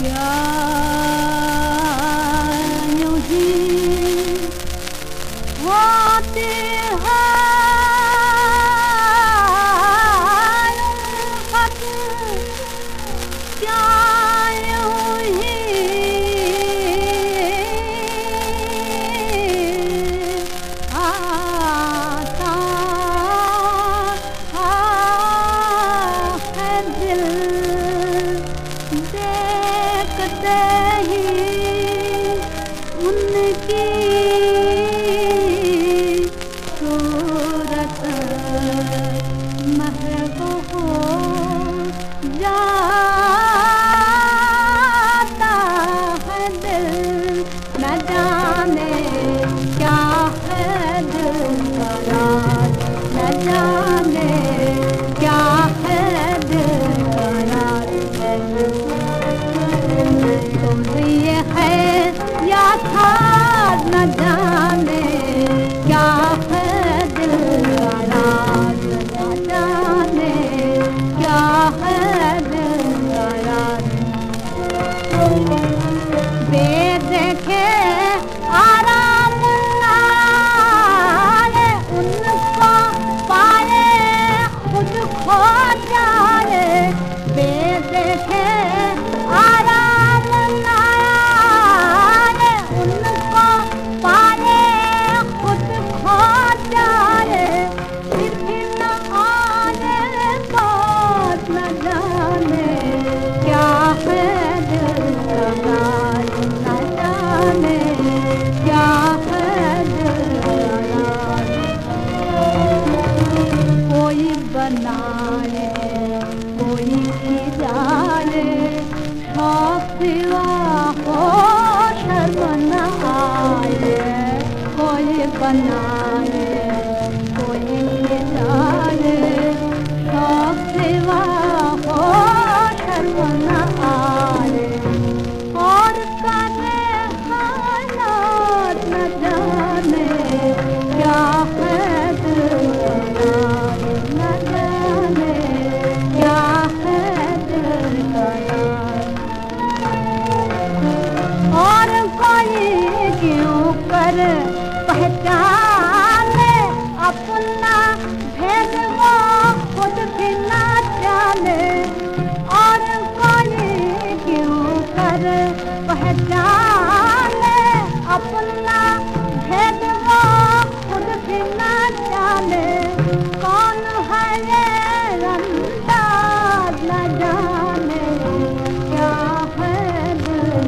Yeah. ही क्या था न जाने क्या है दिल राज न जाने क्या है दिल का राज सिवा को शर्म न आए कोई बना कर पहचाने अपना भेद वो खुद भी ना जाने। और कोई क्यों कर पहचान अपना भेद वो खुद भी ना जाने। कौन है ये रंदा न जाने। क्या है दिल